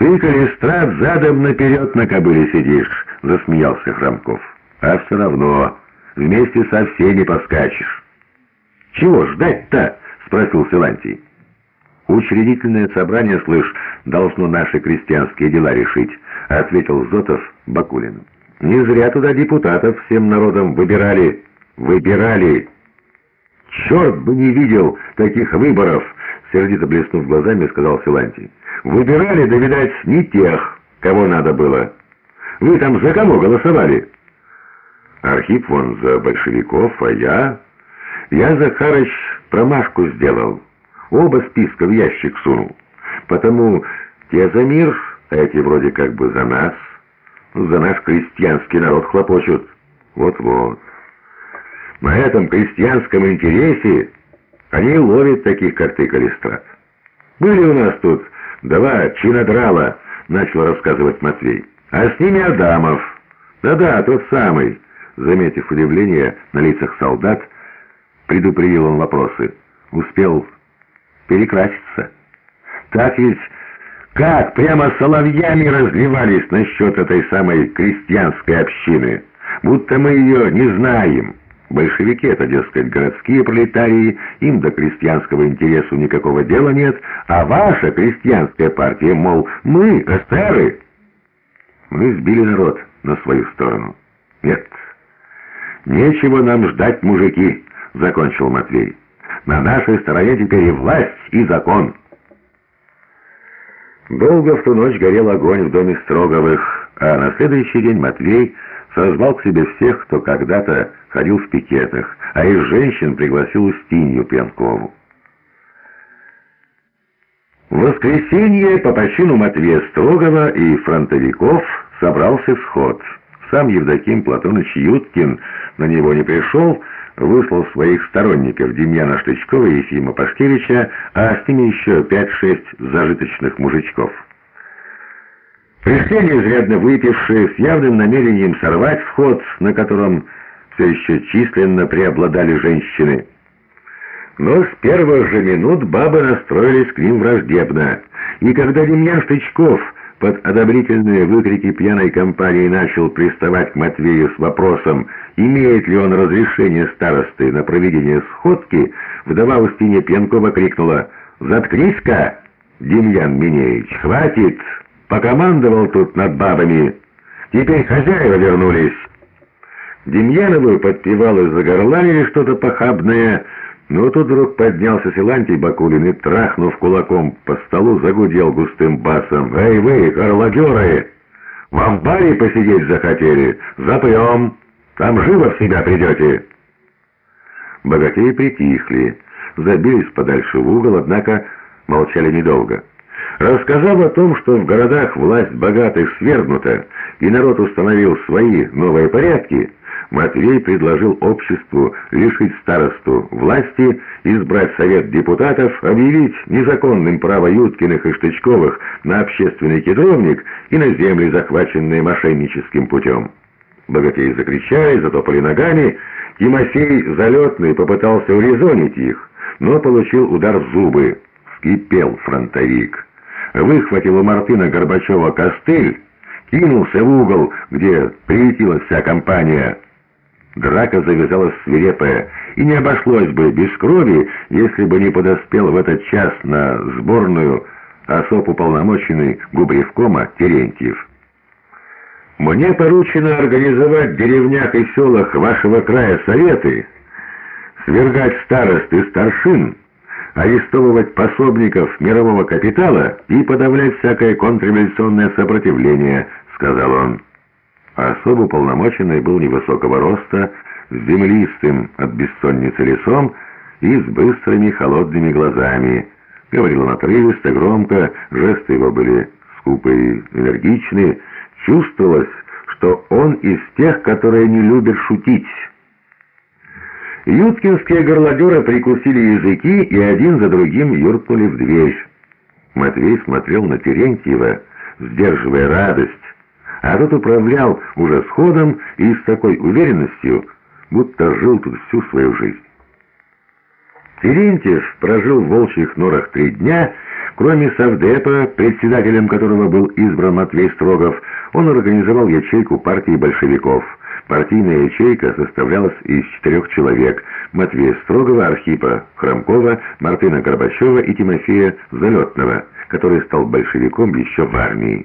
«Ты, Калистрат, задом наперед на кобыле сидишь», — засмеялся Хромков. «А все равно вместе со всеми поскачешь». «Чего ждать-то?» — спросил Силантий. «Учредительное собрание, слышь, должно наши крестьянские дела решить», — ответил Зотов Бакулин. «Не зря туда депутатов всем народом выбирали. Выбирали!» «Черт бы не видел таких выборов!» — сердито блеснув глазами, сказал Силантий. Выбирали, да, видать, не тех, кого надо было. Вы там за кого голосовали? Архип вон за большевиков, а я... Я, Захарыч, промашку сделал. Оба списка в ящик сунул. Потому те за мир, а эти вроде как бы за нас. За наш крестьянский народ хлопочут. Вот-вот. На этом крестьянском интересе они ловят таких, как ты, Калистрат. Были у нас тут «Давай, чинодрала!» — начал рассказывать Матвей. «А с ними Адамов!» «Да-да, тот самый!» Заметив удивление на лицах солдат, предупредил он вопросы. «Успел перекраситься?» «Так ведь как прямо соловьями разливались насчет этой самой крестьянской общины, будто мы ее не знаем!» Большевики — это, дескать, городские пролетарии, им до крестьянского интересу никакого дела нет, а ваша крестьянская партия, мол, мы, эсеры, мы сбили народ на свою сторону. Нет, нечего нам ждать, мужики, — закончил Матвей. На нашей стороне теперь и власть, и закон. Долго в ту ночь горел огонь в доме Строговых, а на следующий день Матвей созвал к себе всех, кто когда-то ходил в пикетах, а из женщин пригласил Устинью Пьянкову. В воскресенье по почину Матвея Строгова и фронтовиков собрался сход. Сам Евдоким Платоныч Юткин на него не пришел, выслал своих сторонников Демьяна Штычкова и Ефима Пашкевича, а с ними еще пять-шесть зажиточных мужичков. Пришли изрядно выпившие, с явным намерением сорвать вход, на котором все еще численно преобладали женщины. Но с первых же минут бабы настроились к ним враждебно, и когда Демьян Штычков под одобрительные выкрики пьяной компании начал приставать к Матвею с вопросом, имеет ли он разрешение старосты на проведение сходки, вдова Устинья Пьянкова крикнула «Заткнись-ка, Демьян Минеевич, хватит!» Покомандовал тут над бабами. Теперь хозяева вернулись. Демьянову подпевал и загорланили что-то похабное, но тут вдруг поднялся Силантий Бакулин и, трахнув кулаком по столу, загудел густым басом. «Эй вы, горлодеры! В амбаре посидеть захотели? Запьем! Там живо в себя придете!» Богатеи притихли, забились подальше в угол, однако молчали недолго. Рассказав о том, что в городах власть богатых свергнута, и народ установил свои новые порядки, Матвей предложил обществу лишить старосту власти, избрать совет депутатов, объявить незаконным право Юткиных и Штычковых на общественный кедровник и на земли, захваченные мошенническим путем. Богатеи закричали, затопали ногами, Тимофей Залетный попытался урезонить их, но получил удар в зубы. Вскипел фронтовик выхватил у Мартына Горбачева костыль, кинулся в угол, где приютилась вся компания. Драка завязалась свирепая, и не обошлось бы без крови, если бы не подоспел в этот час на сборную особ уполномоченный Губревкома Терентьев. «Мне поручено организовать в деревнях и селах вашего края советы, свергать старост и старшин, арестовывать пособников мирового капитала и подавлять всякое контрреволюционное сопротивление», — сказал он. Особо полномоченный был невысокого роста, с землистым от бессонницы лицом и с быстрыми холодными глазами. Говорил он отрывисто, громко, жесты его были скупые энергичные. Чувствовалось, что он из тех, которые не любят шутить. Юткинские горлодеры прикусили языки и один за другим юркнули в дверь. Матвей смотрел на Терентьева, сдерживая радость, а тот управлял уже сходом и с такой уверенностью, будто жил тут всю свою жизнь. Терентьев прожил в волчьих норах три дня. Кроме Совдепа, председателем которого был избран Матвей Строгов, он организовал ячейку партии большевиков. Партийная ячейка составлялась из четырех человек – Матвея Строгова, Архипа Хромкова, Мартына Горбачева и Тимофея Залетного, который стал большевиком еще в армии.